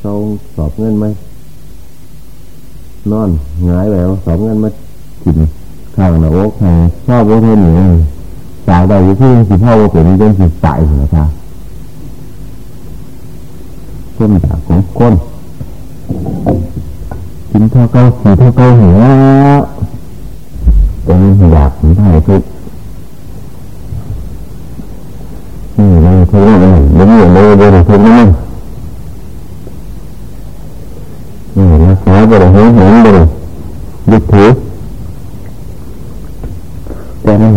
เขาสอบเงินไหมนอนหงายแล้วสอบเงินมาถิ่นข้างหน้าอกให้ชอบโอเทนอยู่สาวใดที่สิพ่อว่าผมเป็นสิสายนะครับก้นจากของก้นกินเท่าเก้าสีเท่าเก้าหัวตรงนี้อยากถึงไทยทุกนี่เราทุกข์อะไรไม่มีอะไรเลยทุกข์นั่น รักษาบริหารเห็นบริยึดถือแต่นั่น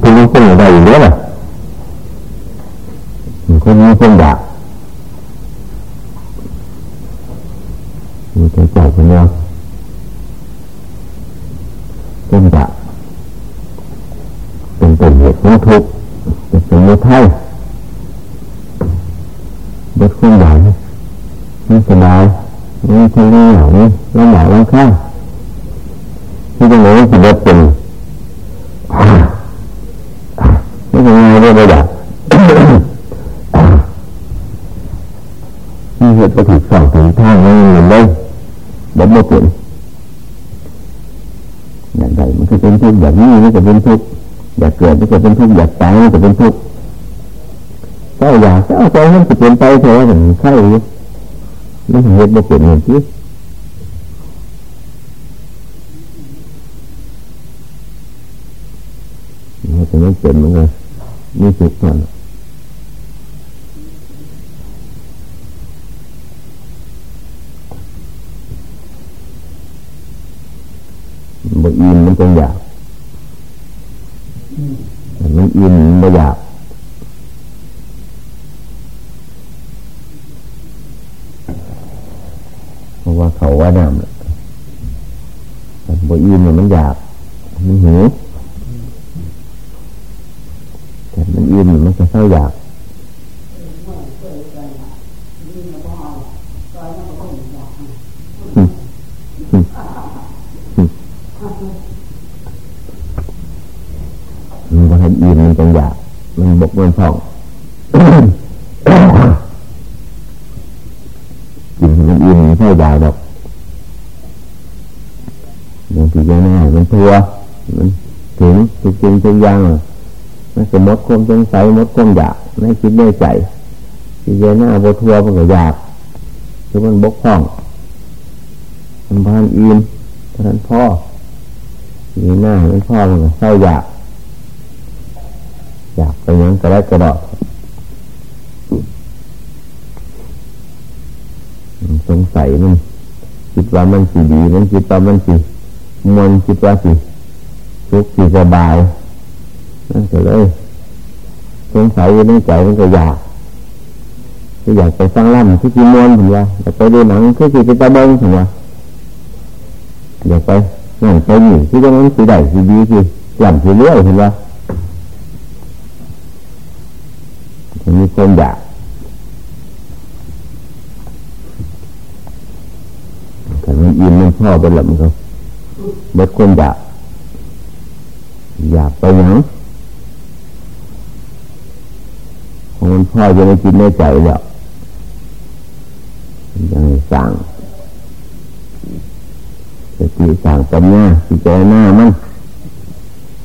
คือมันเป็นอะไรอยู่แล้วล่ะมันก็มีคนอยากมีใจใจคนเดียวคนอยากเป็นต้นเหตุของทุกข์ ไม่ทำงานเหล่านี้ลำบากลำข้าที่ตรงไหนที่บทเป็นไม่ทำงานได้ไม่อยากมีเหตุประถิสองถึงทางไม่เงินได้บทไม่เป็นอย่างไรมันก็เป็นทุกข์อย่างนี้มันก็เป็นทุกข์อยากเกิดมันก็เป็นทุกข์อยากตายมันก็เป็นทุกข์เจ้าอยากเจ้าใจมันจะเป็นไปเถอะเหมือ นใช่ไม่เห็นไม่เป็นเห็นที่มันจะไม่เป็นมันก็มีสุขกันบ่อินมันจงอยากมันอินไม่อยากเพราะว่าเขาว่าน้ำบ่อินมันอยากมันหิวแต่มันอินมันจะเศร้า อยากมันก็ให้อินมันจงอยาก มันบกมันฟองกินมันอินมันเศร้าอยากดอกบางทียังไงมันทัวมันถึงทุกจริงทุกอย่าง จะมดความสงสัยมดความอยากไม่คิดไม่ใจที่เจหน้าบทัวมันก็อยากคือมันบกพร่องมันพานอินท่านพ่อมีหน้ามันพ่อมันก็เศร้าอยาก อยากไปยังกระไรกระดอกสงสัยมันคิดว่ามันสีดี มันคิดว่ามันสีมนคิดว่าสีทุกข์สีสบายนั่นก็เลย สงสัยอยู่ในใจมันก็อยากก็อยากไปฟังล่ำที่กีมวนถึงว่าอยากไปดูหนังที่กีเป็นตาบงถึงว่าอยากไปนั่นไปนี่ที่ตรงนั้นสีใดสีดีสีหล่ำสีเลื่อยถึงว่ามีความอยากแต่มันอินมันพ่อเป็นหลับมันก็เบิดความอยากอยากไปยังของ มันพ่อจะไม่กินไม่ใจแล้วยังสั่งสติสั่งปัญญาพิจารณามัน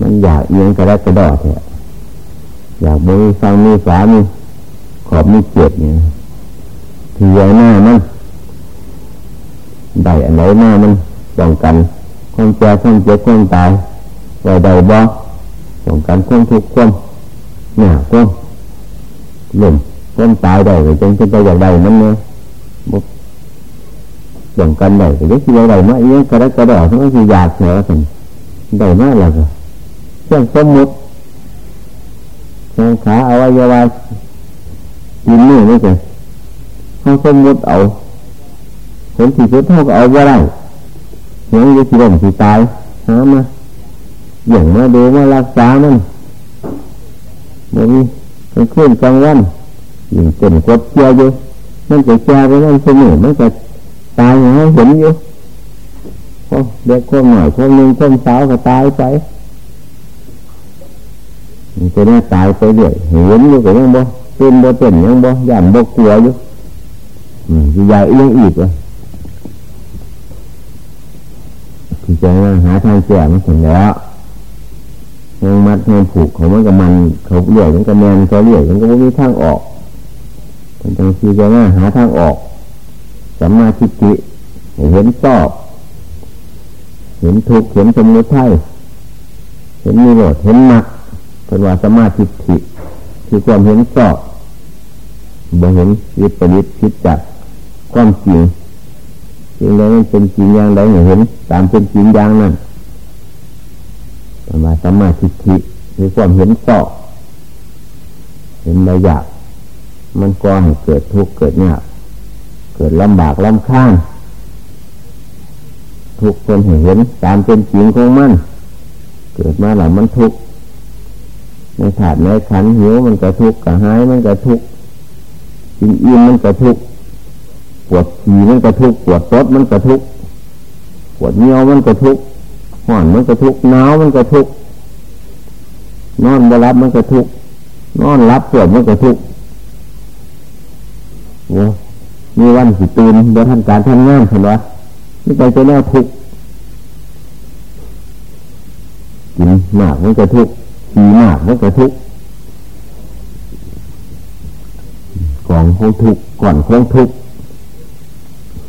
มันอยากเอียงกระดกกระดอแท้อยากมีฟังมีฝามีขอบมีเจ็บเนี่ยพิจารณามันได้อันไหนหน้ามันป้องกันความแก่ความเจ็บความตายไว้ใดบ่ป้องกันความทุกข์ความหนาความ หล่มความตายได้ก็จังจะไปอย่างใดมันเนี่ยบ่ป้องกันได้ก็ยังสิอย่างใดมาเอี้ยกระดกระดอทั้งที่อยากแฉกันได้มาแล้วก็เรื่องสมมุติแขงขาอว้ยวากินนี่ไม่ใช่เขาสมมุติเอาผลที่สุดเท่าก็เอาไว้ได้ยังอยู่ที่ลมที่ตายหามาอย่างมาดูมารักษามันมัน มีมันขึ้นกลางวันยิ่งเต็มกดเจียวอยู่มันจะแก่ไปนั่นเสมอมันจะตายอย่างเห็นอยู่พอเด็กคนหน่อยคนหนึ่งคนสาวก็ตายไปมันจะได้ตายไปเรื่อยเห็นอยู่ก็ยังบ่เป็นบ่เป็นยังบ่ย่านบ่กลัวอยู่สิยายเอียงอีกเลยที่จะหาทางแก้มันถึงแล้ว ยังมัดยังผูกเขามันกับมันเขาเลี่ยมันกับแมนเขาเลี่ยมันก็ไม่มีทางออกเป็นจังที่จะหาทางออกสัมมาทิฏฐิเห็นชอบ เห็นทุกเห็นสมุทัยเห็นมีโลดเห็นหนักเป็นว่าสมาธิฐิคือความเห็นชอบบ่เห็นวิปริตคิดจักความจริงจริงแล้วมันเป็นจริงอย่างไรเห็น ตามเป็นจริงอย่างนั้น เป็นว่าสมาธิฐิคือความเห็นชอเห็นระยะมันก่อให้เกิดทุกข์เกิดยากเกิดลำบากลำข้างทุกคนเห็นตามเป็นจริงของมัน เกิดมาแล้วมันทุกข์ในถาดในขันหิวมันก็ทุกข์กระหายมันก็ทุกข์กินอิ่มมันก็ทุกข์ปวดขี่มันก็ทุกข์ปวดรถมันก็ทุกข์ปวดเนียวมันก็ทุกข์ ห่อนมันก็ทุกหนาวมันก็ทุกนอนบรับมันก็ทุกนอนรับปวดมันก็ทุกข์โอ้มีวันสิตื่นโดยทำการทำงานเห็นไหมไม่ไปจะแน่ทุกกินมากมันก็ทุกขี่มากมันก็ทุกข์กองคงทุกก่อนคงทุก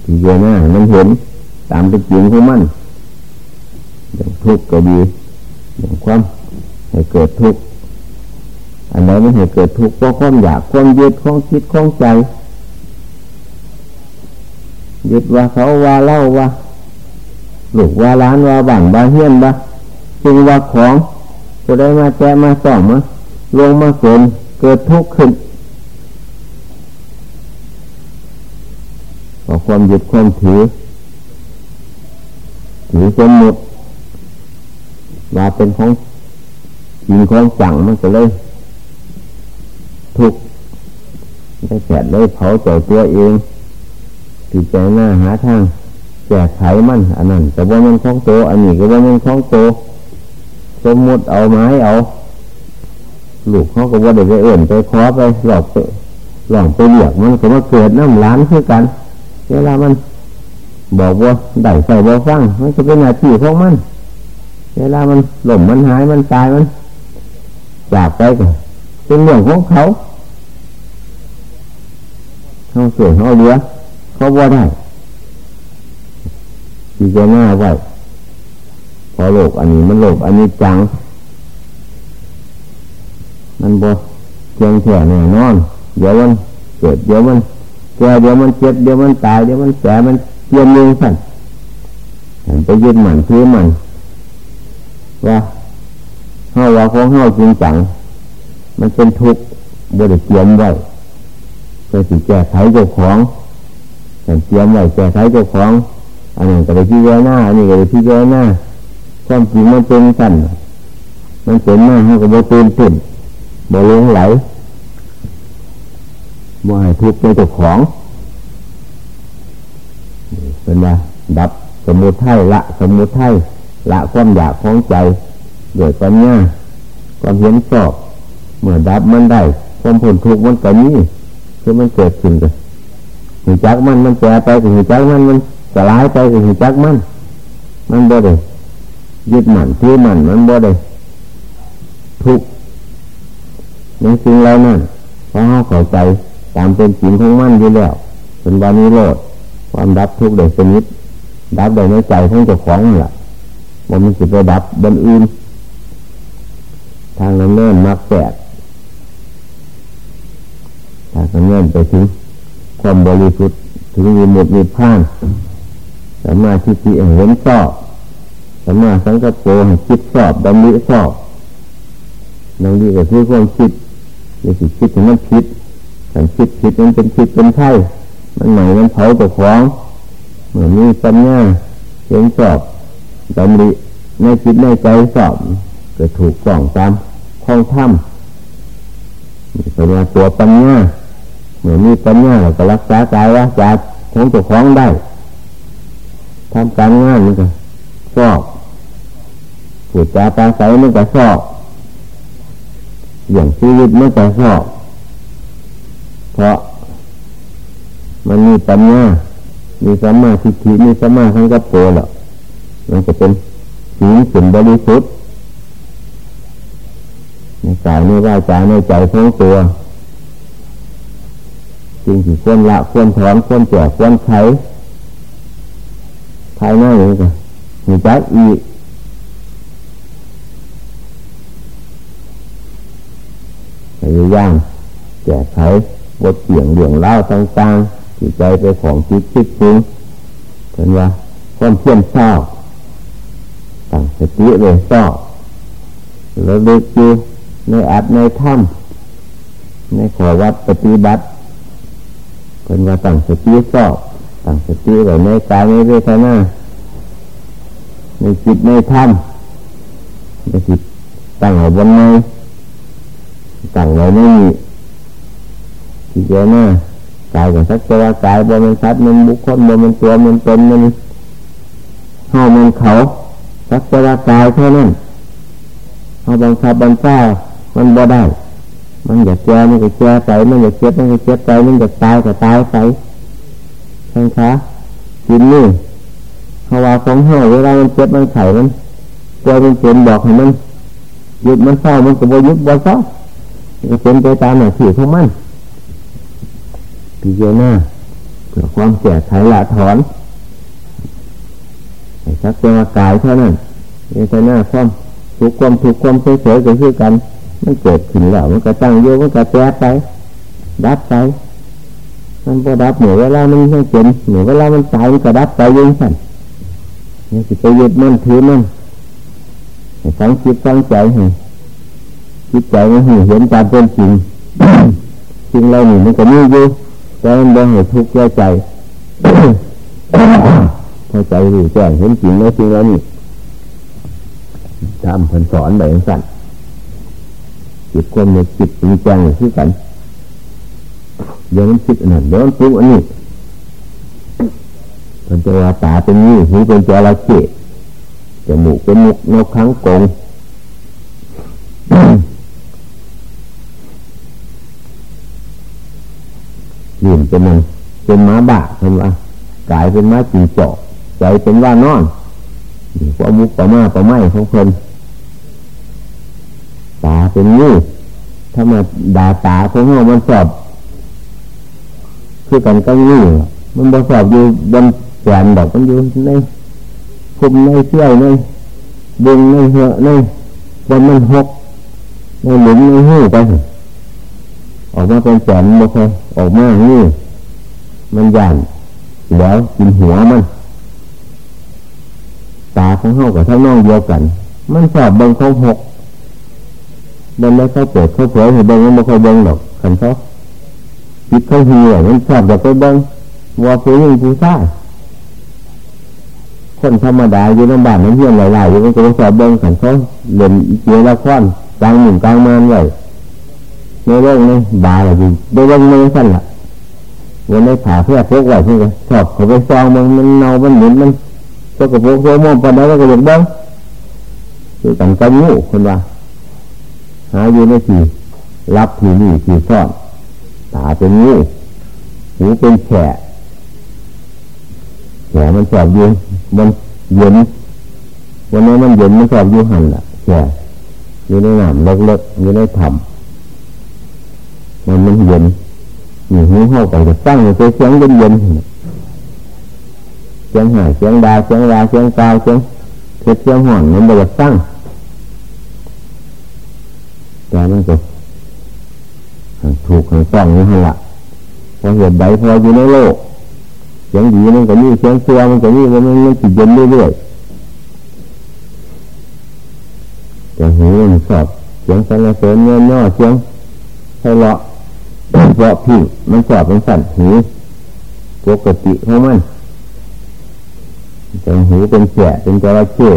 ที่เยอะหน้ามันเห็นตามเป็นจริงของมันอย่าง ทุกข์ก็ดีอย่งความให้เกิดทุกข์อันไหนไม่ให้เกิดทุกข์เพราะความอยากความยึดความคิดความใจยึดว่าเขาว่าเล่าว่าลูกว่าล้านว่าบั่นว่าเฮียนว่าจึงว่าของก็ได้มาแจมาส่องมาลงมาเกินเกิดทุกข์ขึ้นพอความยึดความถือถือสมมติ ว่าเป็นของจริงของจังมันก็เลย ทุกข์ได้แสดเลยเผาใจตัวเองพิจารณาหาทางแก้ไขมันอันนั้นแต่ว่ามันคล้องโตอันนี้ก็ว่ามันคล้องโตสมมติเอาไม้เอาลูกเขาก็ว่าเด็กไปเอื่นไปคอไปหลอกไปหลอกไปเหลียกมันก็มาเกิดน้ำล้านคือกันเวลามัน บอกว่าได้ใส่บ่ฟังมันจะเป็นหน้าที่ของมัน เวลามันหล่มมันหายมันตายมันจากไปก็เป็นเรื่องของเขาเขาเสียเขาเลี้ยเขาว่าได้ที่จะหน้าไว้พอโลกอันนี้มันโลกอันนี้จัง มันบ่เพียงแค่แน่นอน เดี๋ยวมันเกิดเดี๋ยวมันแก่เดี๋ยวมันเจ็บเดี๋ยวมันตายเดี๋ยวมันแก่มันเปลี่ยนมือสั่นไปยึดมันถือมัน ว่าเฮาว่าของเฮาจริงจัง มันเป็นทุกข์บริเตรียมไว้เพื่อสิแก้ไขเจ้าของแต่เตรียมไว้แก้ไขเจ้าของ อันนี้ก็ได้พิจารณาอันนี้ก็ได้พิจารณาความจริงมันเป็นสั่นมันเป็นมากให้กับโบตื่นตื่นโบลงไหลโบให้ทุกข์ในเจ้าของเป็นว่าดับสมุทัยละสมุทัย ละความอยากของใจโดยปัญญาความเห็นชอบเมื่อดับมันได้ ความผลทุกข์มันก็นี้คือมันเกิดขึ้นกันหิจักมันมันแก่ไปก็หิจักมันมันสลายไปก็หิจักมัน มันบ่ได้ยึดมันถือมันมันบ่ได้ทุกในสิ่งเหล่านั้นเพราะเขาเข้าใจตามเป็นจริงของมันอยู่แล้วเป็นวานิโรธความดับทุกข์โดยสนิทดับโดยในใจของเจ้าของนี่แหละ มันมันสิไปดับบนอื่น ทางนั้นเน่นมักแปดทางนั้นเน่นไปถึงความบริสุทธิ์ถึงมีหมดมีผ่านสามารถที่จะเห็นชอบสามารถสังกัดโปให้คิดชอบดำริชอบนั่งดีกับที่ความคิดอย่าสิคิดถึงมันคิดการคิดคิดมันเป็นคิดเป็นไถ่มันไหนมันเผาตัวของเหมือนมีปัญญาเห็นชอบ ดำริในคิดในใจสอบก็ถูกกล่องตามห้องถ้ำเป็นว่าตัวปัญญาเหมือนมีปัญญาเราก็รักษากายว่าจาของตัวของได้ทำการงานมันก็ชอบผูดจาปาใสมันก็ชอบอย่างชีวิตมันก็ชอบเพราะมันมีปัญญามีสัมมาธิฏฐิมีสัมมาทั้งกับตัวหรอก มันจะเป็นสีสินบริสุทธิ์ในกายในว่าจายในใจทั้งตัวจริงที่ควรละควรถอนควรแก่ควรใช้ภายในนี่ก็มีจักอีพยายามแก้ไขบทเสียงเรื่องเล่าต่างๆจิตใจไปของจิตคิดถึงเห็นว่าความเพียรเศร้า ตั้งสติเลยเศร้าแล้วด็กอยู่ในอัดในถ้ำในขอวัดปฏิบัติเป็นว่าตั้งสติเศร้าตั้งสติไว้ในกายในเวทนาในจิตในธรรมในจิตตั้งไว้บนในตั้งไว้ในนี้ที่เจหน้ากายของสักตัวกายบนมันสัตว์มันบุคคลบนมันตัวมันตนมันห้ามันเขา สักตัวกายเท่านั้นเอาบังคับบัญชามันบ่ได้ มันอยากแก่มันก็แก่ไปมันอยากเจ็บมันก็เจ็บไปมันอยากตายก็ตายไปใช่ไหมคะกินนี่เพราว่าของเห่าเวลามันเจ็บมันไข่มันตัวมันเจ็บบอกให้มันหยุดมันเศร้ามันก็บ่ยุดบ่เศร้าก็เป็นไปตามหน้าที่ของมันพิจารณาเพื่อความแก่ไขละถอน ให้ชักเป็นกายเท่านั้นเวทนาความทุกความทุกความเฉยๆก็คือกัน มันเกิดขึ้นแล้วมันก็ตั้งโยมันก็แปรไป ดับไปมันก็ดับเหนือเวลามันไม่เป็นเหนือเวลามันตายมันก็ดับไปยิ่งสั่นนี่สิไปยึดมันถือมันฟังจิตฟังใจให้จิตใจมันเห็นตามเป็นจริงจริงเราหนีมันก็มีอยู่แต่มันบ่เห็นทุกข์ใจ เข้าใจรู้แจ้งเห็นจริงแล้วจริงแล้วนี่ทำพันสอนแบบสั่นจิตคนในจิตมีแจ้งคือกันเดี๋ยวมันคิดอันนั้นเดี๋ยวมันปุ๊บอันนี้มันจะว่าตาเป็นนี่หูเป็นจระเข้จมูกเป็นมุกนกขังกงยืนเป็นมันเป็นม้าบาทำว่ากายเป็นม้าจีจอก ใจเป็นว่านอนความุกต่อมาต่อไม้ของเพลินตาเป็นนี่ถ้ามาด่าตาของเรามันสอบ คือกันก็นี่มันบสอบอยู่บนแขนดอกมันอยู่ในคุมในเสื้อในดึงในเหอะในบนมันหกในหลุมในหูไปออกมาเป็นแขนบ่เคยออกมานี่มันย่านแล้วกินหัวมัน ตาของเขากับท่าน้องเดียวกัน มันสอบเบิ้งเขาหกเบนแล้วเขาเปิดเขาเผยให้เบิ้งมันไม่เคยเบิ้งหรอกขันเขาจิตเขาเหี่ยมันชอบอยากไปเบิ้งว่าผู้หญิงผู้ชายคนธรรมดาอยู่ในบ้านนั้นเฮียนหลายๆอยู่มันก็ไปสอบเบิ้งขันเขาเล่นเกี่ยวละครกลางหนึ่งกลางมันเลยในเรื่องนี้บาอะไรอยู่ในเรื่องนี้สั้นละวันนี้ขาเพื่อพกไว้ที่ชอบเขาไปซองมันมันเน่ามันเหมุนมัน ก็กระโปรงโค้งมปนแล้ก็อยากเบิ้งคือกันกันงูคนว่า หาอยู่ในที่รับที่นี่ที่ซ่อนตาเป็นงูหูเป็นแฉะแฉะมันชอบอยู่มันเย็นวันนี้มันเย็นมันชอบอยู่หันล่ะแฉะอยู่ในน้ำเล็กๆอยู่ในถ้ำมันมันเย็นมีหูเข้าไปจะตั้งอยู่เสียงเย็นเย็น เสียงหายเสียงดาเสียงราเสียงกาวเสียงเพชรเสียงห่อนมันจะตั้งแต่มันก็ถูกของต้องนี่ละพอเห็นใบพออยู่ในโลกเสียงดีมันก็มีเสียงเสียมันก็มีมันมันติดเย็นเรื่อยๆแต่หูมันสอบเสียงสรรเสริญเงินย่อเสียงให้เลาะเพราะพี่มันสอบมันสั่นหูปกติของมัน แต่หูเป็นแฉะเป็นจระเข้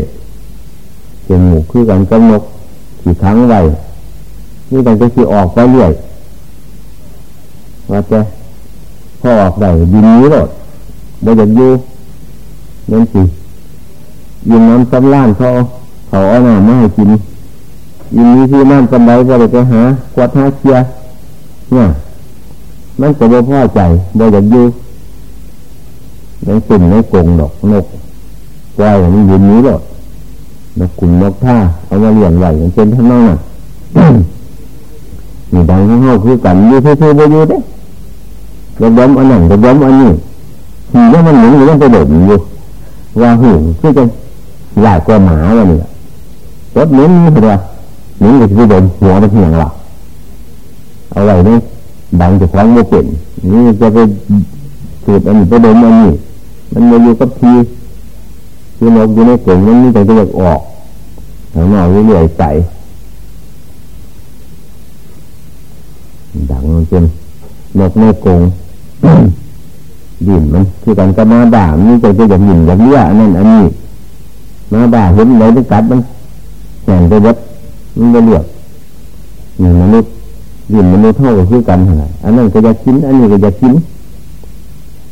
จมูคือกันกำนกขี่ทั้งไว้นี่แต่จะขี่ออกไปเรื่อยว่าจะพอออกได้ยินนี้หรอกบ่อยากอยู่นั่นสิยินน้ำสำล้านเขาเขาเอาหน้ามาให้กินยินนี้ที่น้ำสำไรก็เลยไปหากวาดหาเชียเนี่ยมันก็บ่พอใจบ่อยากอยู่ยังตุ่มในกงดอกนก ปล่อยมันยืนนี้หรอกนกขุนนกท่าเอามาเลี้ยงไหว้อย่างเช่นท่านน้องน่ะมีดังของเขาคือกันอยู่เพื่อๆไปยู่เด้กระดมอันนั้นกระดมอันนี้หีแล้วมันหมุนอยู่ต้องไปดดอยู่ว่าหูคือจะหลายกว่าหมาวันนี้รถหมุนนี่เหรอหมุนก็จะโดนหัวไปเพียงหลักเอาไว้นี่ดังจะคว้างไม่เป็นนี่จะไปสูดอันนี้ไปดนอันนี้มันมาอยู่กับที ที่นกอยู่ในกลุ่มมันนี่แต่จะออกข้างนอกเรื่อยๆใส่ดังมันเป็นนกในกรงดินมันคือกันก็มาด่ามันจะจะอย่างหยิ่งอย่างเลี้ยนั่นอันนี้มาด่าเห็นไหนไปกัดมันแข่งไปวัดมันไปเลือกหนี่มนุษย์ดินมนุษย์เท่ากับคือกันเท่าไหร่อันนั้นก็จะกิน อันนี้ก็จะกิน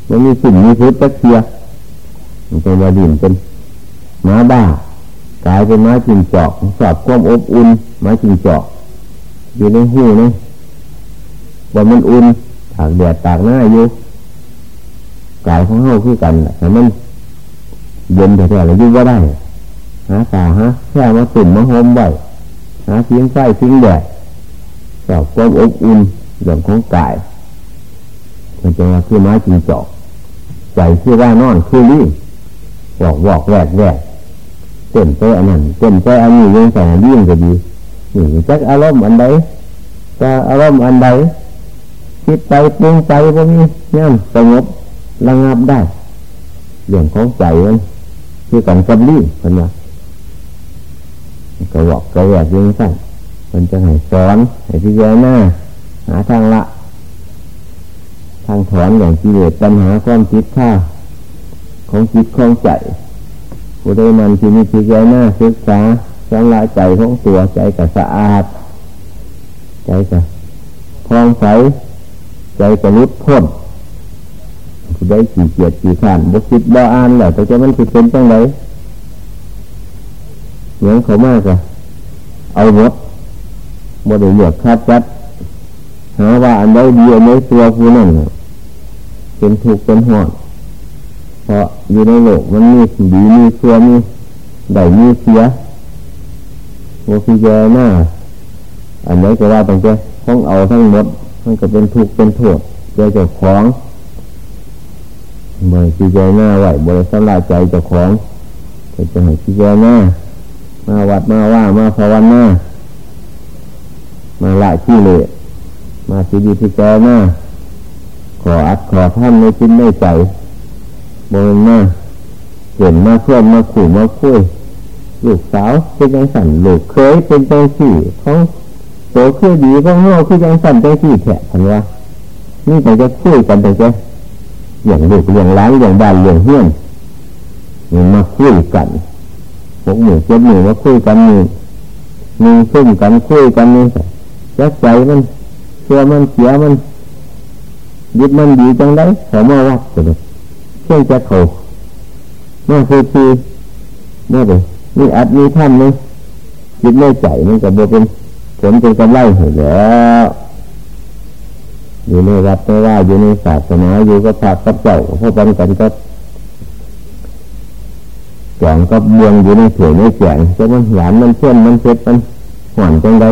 มันมีสิ่งมีพืชตะเคียมันเป็นว่าดินเป็น ม้าบ้ากลายเป็นม้าจิงจอกสอบความอบอุ่นม้าจิงจอก อยู่ในหูนี่ว่ามันอุ่นตากแดดตากหน้าอยู่กายของเฮาคือกันแต่มันเย็นแต่แต่เรายุ่งว่าได้หาตาฮะแค่มาตุ่มมาหอมไว้หาเสียงไฟเสียงแดดสอบความอบอุ่นเรื่องของกายมันจะมาคือไม้จิงจอกใจคือว่านอนคือรี่บอกบอกแวกแวก เต้นไปอันนั้นเต้นไปอันนี้ยังใส่ยิ่งก็ดีนี่จักอารมณ์อันใดจะอารมณ์อันใดคิดไปปรุงไปพวกนี้เนี่ยสงบระงับได้เรื่องของใจมันคือกันกับลี่คนว่าก็บอกก็แยกยังสั่นมันจะให้สอนให้พิจารณาหาทางละ ทางถอนอย่างกิเลสปัญหาความคิดข้าของจิตของใจ ผู้ใดมันที่มีพิตใจารณาศึกษาสำละใจของตัวใจกับสะอาด ใจกับพองใส ใจกับลุดพ้นผู้ใดขี่เกียจขี่ขันบุคิดบ่อ่านแหละแต่จะมันคิดเป็นจังไรเหมือนเขามากอะเอาหมดบ่ได้เหลือกคาดจัดหาว่าอันใดดีอันใดตัวผู้นั่นเป็นถูกเป็นหอด ราะอยู่ในโลกมันมีดีมีชั่วมีได้มีเสียโมพิจารณาอันไหนก็ว่าตั้งแต่ของเอาทั้งหมดมันก็เป็นทุกข์เป็นโทษใจเจ้าของบริพิจารณาไหวบริสลาใจเจ้าของก็จะให้พิจารณามาวัดมาว่ามาภาวนามาละที่เลยมาสิดีพิจารณาขออัดขอท่านในชิ้นในใจ บนมาเห็นมาเพื่อนมาขู่มาคุยลูกสาวเป็นยังสั่นลูกเคยเป็นจังสี่เขาโตคือดีก็เงาคือยังสั่นจังสี่แฉะทันว่านี่แต่จะคุยกันแต่จะอย่างลูกอย่างล้างอย่างบ้านอย่างเฮี้ยนมันมาคุยกันพวกหมู่เจ็ดหมู่มาคุยกันมีมีซุ่มกันคุยกันนี่จักใจมันเชื่อมันเสียมันยึดมันดีจังได้ขอมาวัดกัน เชื่อจะเขาเมื่อคือคือเมื่อเดี๋ยวนี่อัดมีท่านนี่ยึดไม่ใจมันก็บ่เป็นผลเป็นกำไรเห็นแล้วอยู่ในวัดไม่ว่าอยู่ในศาสนาอยู่ก็พระกับเจ้าพวกปันกันก็แกงก็เบืองอยู่ในเสือในแกงจะมันหวานมันเชื่อมมันเช็ดมันหวานจังได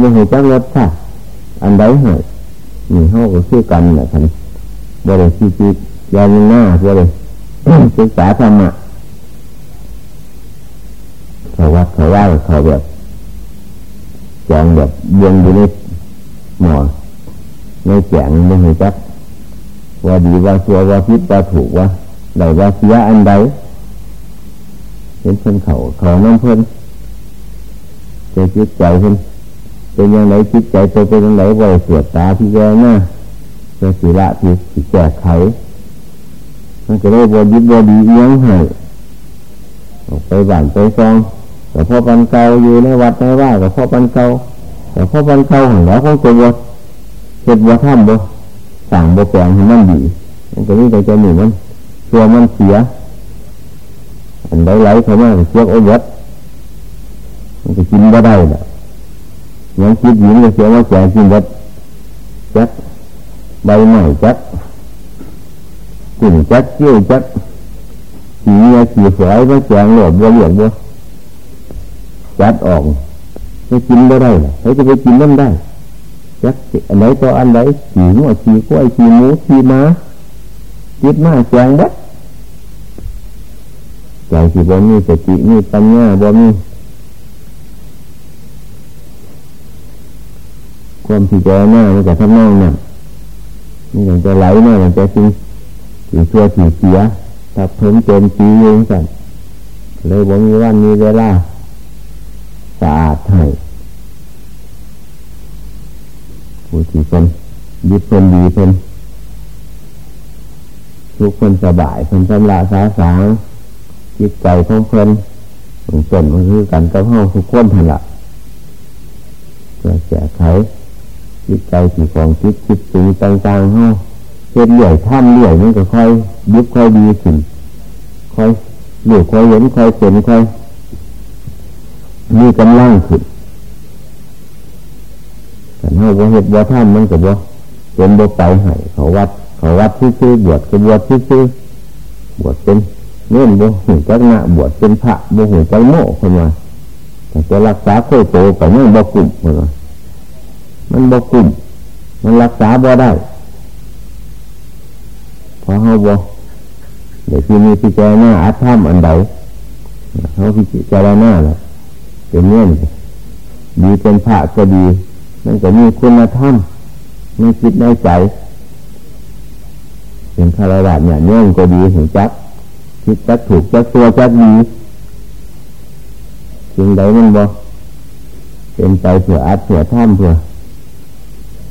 มันเห็นจังรสชาติอันใดเหรอมีห้องก็ชื่อกันแหละท่านบริสุทธิ์ ยามีหน้าบริศึกษาธรรมะเขาวัดเขาว่าเขาแบบจองแบบเบืองอยู่ในหมอในแจงไม่เห็นจักว่าดีว่าชัวว่าพิษว่าถูกว่าใดว่าเสียอันใดเป็นเพิ่นเขาเขาน้ำเพิ่นใจจิตใจเพิ่นเป็นยังไงจิตใจตัวเป็นยังไงว่าเสียตาที่แย่หน้าจะสีละที่แก้ไข มันก็ได้บวยิบบวดีเลี้ยงให้ออกไปบ้านไปซองแต่พ่อปันเก่าอยู่ในวัดในว่าแต่พ่อปันเก่าแต่พ่อปันเก่าของเราของตัวเห็ดว่าท่ามบ่สั่งบ่แปลงให้มันดีมันก็นี่ใจจะหนึ่งมันตัวมันเสียอันใดไหลเข้ามาเสียโอ้ยดมันก็กินบ่ได้ละยังคิดหญิงก็เสียว่าแก่กินบดจักใบใหม่จัก กุ่นจัดเกี่ยวจัดขี่เงียขี่ฝอยมาแจงหลบัวเหลี่ยมบัวจัดออกไม่กินไม่ได้เขาจะไปกินน้ำได้จักอันไหนต่ออันไหนขี่หัวขี่กล้วยขี่หมูขี่ม้าคิดมาแจงบัดใจที่บ่มีสติมีปัญญาบ่มีความที่เจหน้ามันจะทำนองนั่นนี่มันจะไหลมามันจะสิ่ง สิ่งชั่วสิ่งเสียถ้าเพิ่มเติมจีเองสั่นเลยบ่มีวันมีเวลาสะอาดให้ผู้ที่เป็นยึดเป็นดีเป็นทุกคนสบายคนสำราสาสางจิตใจของเพิ่นของเพิ่นมันคือกันกับห้องทุกคนทันละเพื่อแก้ไขจิตใจสี่ของจิตจิตสูงต่างๆห้อง เห็นเหลื่อยท่ามเหลื่อยมันก็ค่อยยุบค่อยดีขึ้นค่อยเหลื่อยค่อยเห็นค่อยเป็นค่อยมีกำลังขึ้นแต่ถ้าว่าเหตุว่าท่ามมันก็บ่เป็นบ่ไปให้เขาวัด เขาวัดที่ซื้อบวชก็บวชที่ซื้อบวชเป็นเนื่อนบ่หูจักหน้าบวชเป็นพระบ่หูจักโม่คนว่าแต่จะรักษาโคโตไปนั่งบ่กลุ่มคนว่ามันบ่กลุ่มมันรักษาบ่ได้ พอเขาบ่เดี๋ยวที่มีพิจารณาอาธรรมอันใดเขาพิจารณาแล้วเป็นเงื่อนดีเป็นพระก็ดีนั่นก็มีคุณธรรมไม่คิดในใจเป็นคารวะเนี่ยเนื่องก็ดีถึงจักคิดจักถูกจักตัวจักดีสิ่งใดมันบ่เป็นไปเผื่ออัดเผื่อท่ามเผื่อ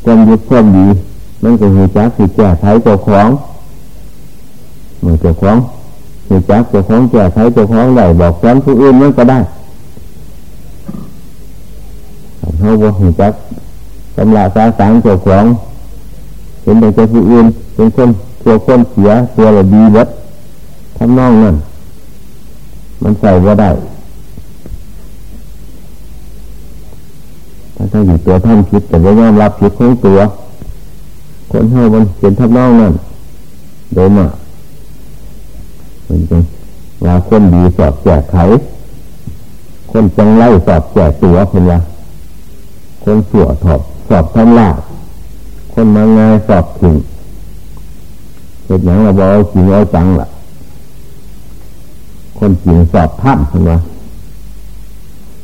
ความยึดความดี มันก็หัวจักสิแก้ไขเจ้าของ เมือเจ้าของหัวจักเจ้าของแก้ไขเจ้าของได้บอกสอนผู้อื่นมันก็ได้เขาบอกหัวจักสำหรับสาสางเจ้าของเห็นแต่เจ้าผู้อื่นเป็นคนตัวคนเสียตัวราดีเบิดทำนองนั่นมันใส่ว่าได้ถ้าถ้าอยู่ตัวท่านผิดแต่ไม่ยอมรับผิดของตัว คนให้มันเป็นทำนองนั่นโดยมาก มันเป็นว่าคนดีสอบแก้ไขคนจังไรสอบแก้ตัวคนละคนสั่วถอบสอบทำลาคนมางายสอบถึงเหตุอย่างเราบอกเอาจริงเอาจังล่ะ คนจริงสอบท่านคนละ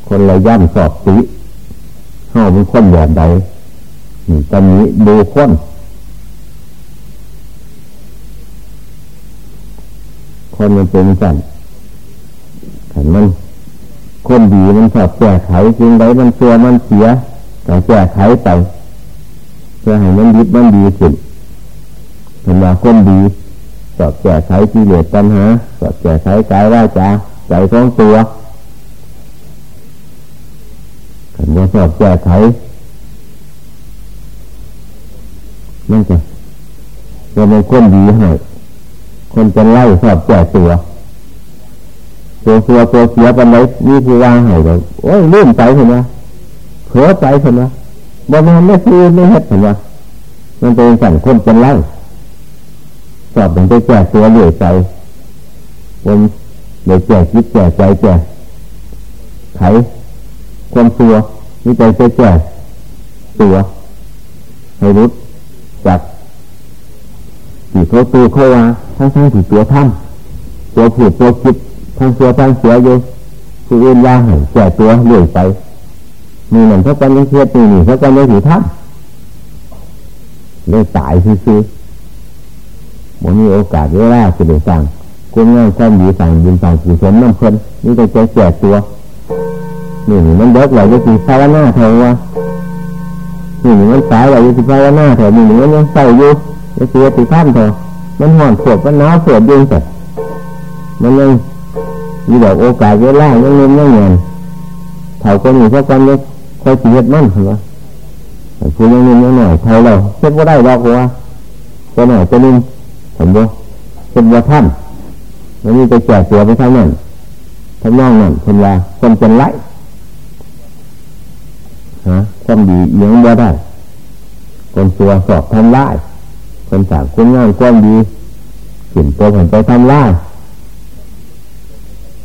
คนระย่ำสอบติเข้าเป็นคนแบบใดนี่ตอนนี้ดูคน คนมันเป็นกันขันมันคนดีมันสอบแก้ไขจริงใดมันตัวมันเสียแต่แก้ไขไปเพื่อให้มันยึดมันดีขึ้นเป็นว่าคนดีสอบแก้ไขที่เหลือปัญหาสอบแก้ไขกายว่าจาใจของตัวขันว่าสอบแก้ไขมันจะจะเป็นคนดีให้ คนจะไล่สอบแก้ตัวตัวตัวตัวเสียปันไหนนี่คือว่าให้เลยโอ้ยลื่นไปเห็นไหมเผลอใจเห็นไหมบ่มันไม่คือไม่เห็ดเห็นไหมมันเป็นสั่งคนจะไล่สอบถึงไปแก้ตัวเหนื่อยใจคนเลยแก้คิดแก้ใจแก้ไขความตัวนี่ใจแก้ตัวให้รู้จัก สี่เขาตัวเขาว่าทั้งทั้งสี่ตัวท่ำตัวผูดตัวคิดทั้งเสียทั้งเสียอยู่คือเอื้นยาให้แก่ตัวเรื่อยไปมีหนึ่งเขากันยังเทียบตีนี่เขากันยังถือทับเลยตายซื่อๆมันมีโอกาสเวลาจะได้สั่งคุณงานความดีสั่งยินสั่งกุศลน้ำเพลินนี่จะแก่ตัวนี่มันเด็กไหลจะสีภาวนาเถอะวะนี่มันสายไหลจะสีภาวนาเถอะนี่มันยังเศร้าอยู่ จะเสียติท่านเถอะมันห่อนปวดมันหนาวปวดยิงแต่มันยังมีดอกโอกาสเวลายังเงินยังเงินเท่าคนอยู่เท่ากันเลยคอยชีวิตมันเหรอผู้ยังเงินยังหน่อยเท่าเราเช็ดว่าได้ดอกว่าจะหน่อยจะนิ่มผมว่าเป็นว่าท่านมันมีไปแจกตัวไปทางนั้นทางน้อกนั่นคนว่าคนเป็นไรฮะความดีเลี้ยงว่าได้คนตัวสอบทำได้ คนสั่งคุณงานความดีถิ่นตัวผมไปทำล่า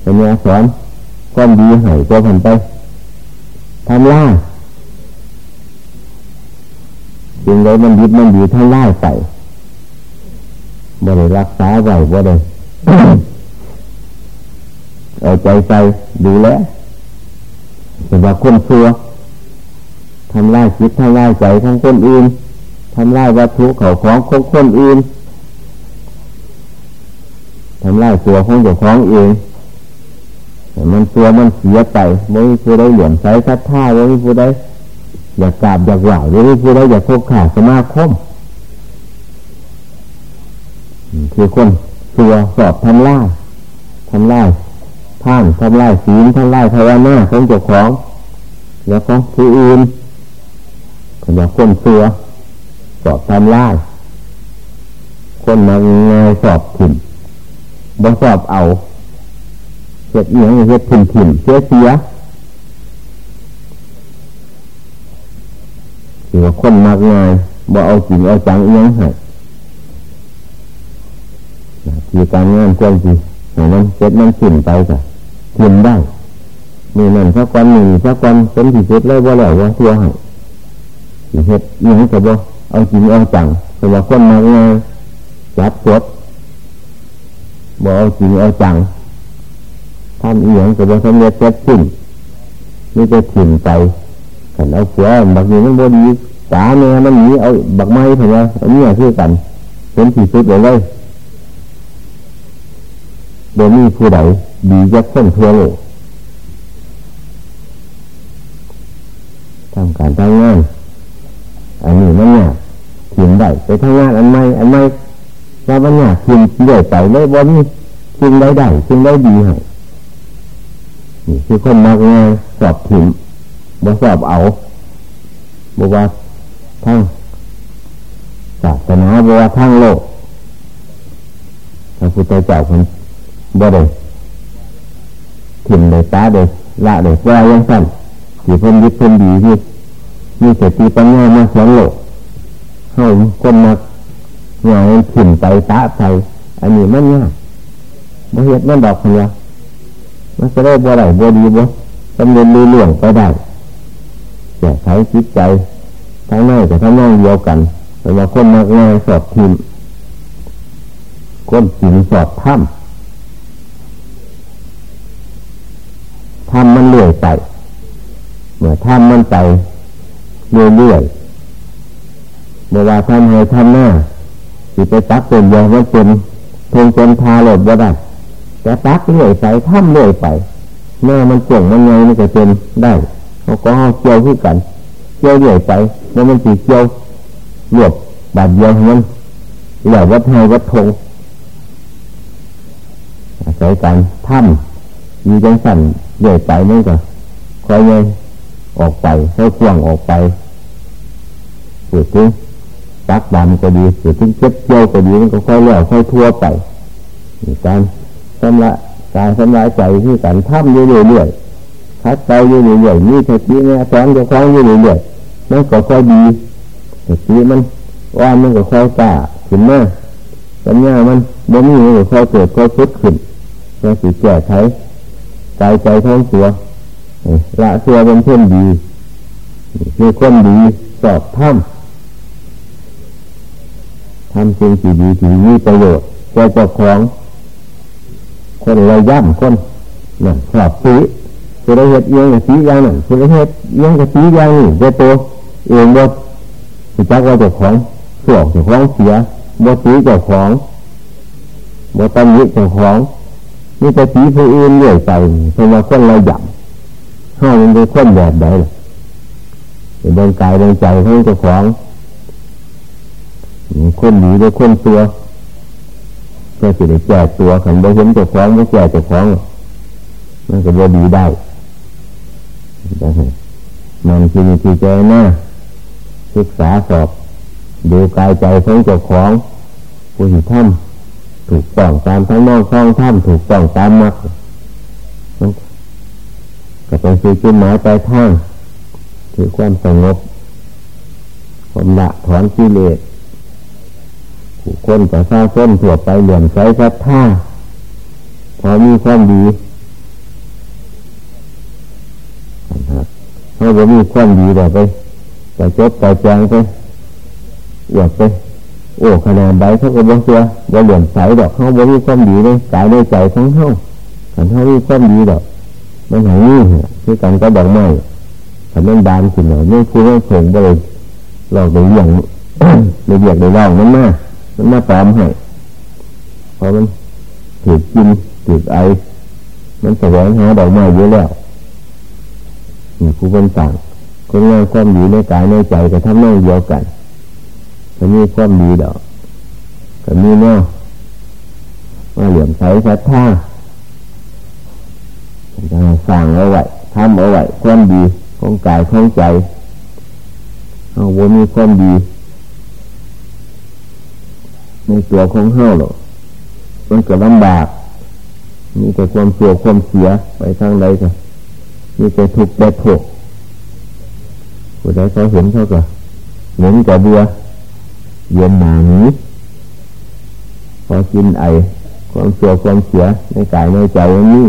เป็นยาสอนความดีให้ตัวผมไปทำล่าจริงเลยมันยึดมันดีทั้งล่าใส่บ่ได้รักษาไว้บ่ได้เอาใจใส่ดูแลเป็นว่าคนซัวทำลายจิตทำลายใจของคนอื่น ทำลายวัตถุเขาของของคนอื่นทำลายตัวของเจ้าของเองมันตัวมันเสียไปไม่มีผู้ใดเหลี่ยมใสทัดท่าไม่มีผู้ใดอยากกราบอยากไหวไม่มีผู้ใดอยากพบขาสมาคมคือคนตัวสอบทำลายทำลายท่านทำลายศีลทำลายภาวนาของเจ้าของ แล้วก็ผู้อื่นคนว่าคนตัว สอบทำลาย คนมางายสอบถิ่นบ่สอบเอาเห็ดเอียงเห็ดถิ่นถิ่นเสียเสียคือว่าคนมากงายบ่เอาจริงเอาจังเอียงให้ทีการงานควรจีห้มันเสร็จมันถิ่นไปจ้ะถิ่นได้มีนั่นสักวันหนึ่งสักวันเป็นที่สุดเลยว่าแล้วว่าเสียให้เห็ดเอียงก็บ่ เอาจริงเอาจังแต่ว่าคนมากงายจับกดบ่เอาจริงเอาจังทำเอียงกับบ่สำเร็จเจ็ดสิ้นนี่จะถิ่นไปกันเอาเสือบางทีมันบดีตาเนี่ยมันหนีเอาบักไม้เถอะว่าอันนี้คือกันเป็นที่สุดเลยเลยโดยมีผู้ใดดีจะเส้นทั่วโลกทำการทำงานอันนี้มันเนี่ย ถิ่นได้ไปทำงานอันไม่อันไม่ว่ามันเนี่ยถิ่นเรื่อยไปเลยว่มีสิ่งใดได้สิ่งใดดีให้นี่คือคนมากงานสอบถิ่นบ่สอบเอาบอกว่าทั้งศาสนาบอกว่าทั้งโลกพระพุทธเจ้าคนบ่ได้ถิ่นได้ตาได้ละได้แก้ยังสั้นที่เพิ่นยึดเพิ่นดีที่มีสติปัญญามาสอนโลก เฮาคนมากงานถิ่นไปตาไปอันนี้มันยากบ่เฮ็ดมันดอกเดียวมันจะได้บ่ได้บ่ดีบ่สำเร็จเรื่องไปได้แก้ไขจิตใจทั้งในแต่ทั้งนอกเดียวกันแต่ว่าคนมากง่ายสอบทีมคนสินสอบถ้ำถ้ำมันเลื่อยไปเมื่อถ้ำมันไปเรื่อยๆ เมื่อว่าทำให้ทำหน้าสิไปตักเป็นยามันเป็นทงเป็นทาหลดบ่ได้แต่ตักเลื่อยไปถ้ำเลื่อยไปหน้ามันจ่งมันไงมันจะเป็นได้เขาก็เอาเกี่ยวขึ้นกันเกี่ยวเรื่อยไปแล้วมันจีเกี่ยวรวบบาดเดียวมันเหลือวัดไทยวัดทงอาศัยการถ้ำมีจังสั่นเรื่อยไปนั่นก็คอยไงยออกไปค่อยกว้างออกไปสุดที่ ตักดำก็ดีสุดที่เช็ดเกี่ยวก็ดีมันก็ค่อยเลี้ยวค่อยทั่วไปการสำละกายสำละใจที่การถ้ำเรื่อยๆคัดไปเรื่อยๆนี่เทคนิคเนี่ยสอนจะคล้องเรื่อยๆมันก็ค่อยดีเทคนิคมันว่ามันก็ค่อยกล้าขึ้นมาสัญญามันบ่มีมันก็ค่อยเกิดค่อยพุดขึ้นค่อยสิแก้ไขใจใจท้องตัวละตัวเป็นเพื่อนดีคือคนดีสอบถ้ำ ทำสิ่งที่ดีที่มีประโยชน์แก่เจ้าของ คนเราย่ำคนน่ะสอบสีคือเรเหตุเอียงกับสีอย่างนั้นคือเรเหตุเอียงกับสีอย่างนี้เจ้าตัวเองบดคือจักว่าเจ้าของสวกเจ้าของเสียบดสีเจ้าของบดตั้งยึดเจ้าของนี่จะสีผู้อื่นเรื่อยไปเพราะว่าคนเราย่ำห้ามันเป็นคนแบบใดล่ะเป็นดวงกายดวงใจของเจ้าของ คนหนีด้คนตัวก็สิได้แก้ตัวขันบ่เห็นเจ้าของไม่แก้เจ้าของมันก็บ่ดีได้มันคือมีที่ใจหน้าศึกษาสอบดูกายใจของเจ้าของผู้ที่ทำถูกต้องตามทั้งนอกท้องถ้ำถูกต้องตามมักก็เป็นสิ่งที่หมายปลายทางคือความสงบความละถอนกิเลส คผู้คนประชาชนทั่วไปเหลื่อมใสศรัทธาพอมีความดีเขาจะมีความดีแบบไปไปจบไปแจงไปอวดไปโอ้ขนาดใดเขาก็บ่เชื่อบ่เหลื่อมใสดอกเขาบ่มีความดีเลยกายในใจของเขาขันเขามีความดีดอกมันหายนี่คือกันก็ดอกไม้ขันมันบานขึ้นหน่อยไม่พูดไม่ผงไปเลยเราไปเลี้ยงไปเรียกไปร้องมันมา มันมาตอมให้พอมันถือกินถือไอ มันแสวงหาดอกไม้เยอะแล้วนี่ผู้เป็นต่างคนงานความดีในกายในใจก็ทำนองเดียวกันก็มีความดีดอกก็มีแนวมาเหลี่ยมใสศรัทธาจะสร้างเอาไว้ทำเอาไว้ความดีของกายของใจเอาวนมีความดี ในตัวของเฮาหรอกมันก็ลำบาก มีแต่ความเสียความเสียไปทางใดก็มีแต่ทุกข์แต่ทุกข์ผู้ใดเขาเห็นเขาก็เหมือนกับเบื่อเย็นหนาหนี้พอกินไอความเสียความเสียในกายในใจนี้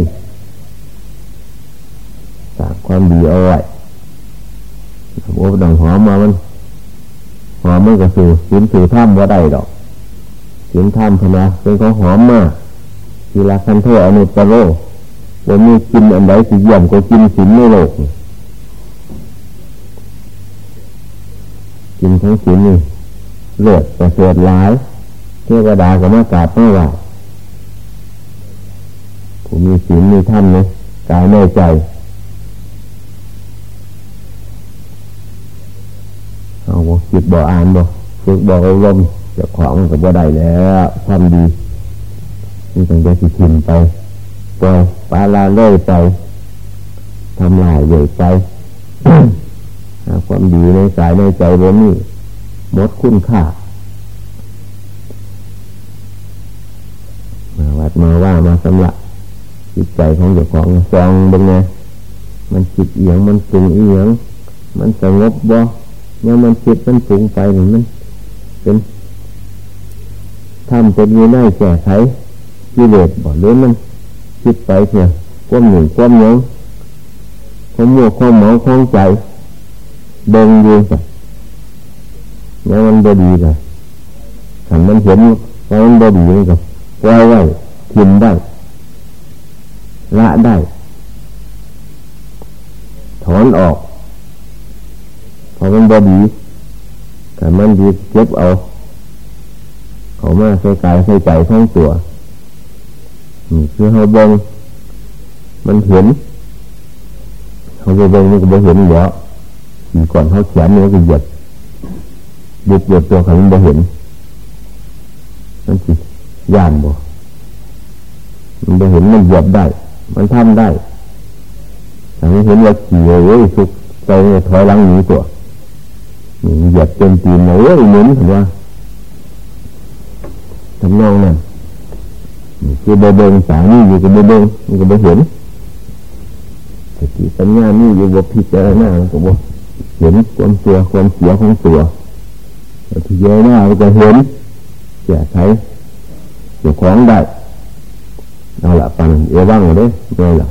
สร้างความดีเอาไว้โอ้ดองหอมมามันหอมมันก็สู่สินสู่ถ้ำว่าได้ดอก สินถ้ำพนะเป็นของหอมมากทีละคันเทอนุตโรวันนี้กินอันใดสิเยี่ยมก็กินสินในโลกกินทั้งสินนี่เลือดประเสริฐหลายเทวดาก็มากราบไม่ไหวผมมีศีลมีธรรมเลยกายในใจเอาบ่คิดบ่อ่านบ่ฝึกบ่อารมณ์ จะของกับบ่ได้แล้วทำดีนี่ต้องจะสิทิมไปปล่อยปลาลาเล่ยไปทำลายใหญ่ไปหาความดีในกายในใจบ่มีหมดคุณค่ามาวัดมาว่ามาสำลักจิตใจของเจ้าของซองเป็นไงมันจิตเอียงมันปรุงเอียง มันสงบบ่เนี่ยมันจิตมันปรุงไปหรือมัน เป็น ทำเป็นยีน่าแก้ไขกิเลสบ่หรือมันคิดไปเถอะความหนึ่งความยังความมัวความเมาความใจเดินอยู่สัแล้วมันบดีเลยถ้ามันเห็นว่ามันบดีมันก็ปล่อยไว้ทิมได้ ละได้ ถอนออกพอมันบดีถ้ามันดีเก็บเอา เขามาใส่กายใส่ใจทั้งตัวคือเขาเบงมันเห็นเขาเบงมันก็บ่เห็นเยอก่อนเขาเขียนเนี่ยก็หยียดบุบหยดตัวเขามันบ่เห็นมันจิย่านบ่มันบ่เห็นมันหยียบได้ มันทำได้ถ้าไม่เห็นว่าขี่เอ้ยสุกใจถอยหลังหนีตัวหยียบเต็มตีนเลยเหม็นเห็นว่า ทำนองนั้นคือเดินสานี่อยู่กับเดินมันก็บ่เห็นสติปัญญานี่อยู่บพิจารณาก็บเห็นความตัวความเสียของตัวที่เยอะหน้ามันก็เห็นแก้ไขเจ้าของได้เอาละปันเอว่างเลยไม่เละ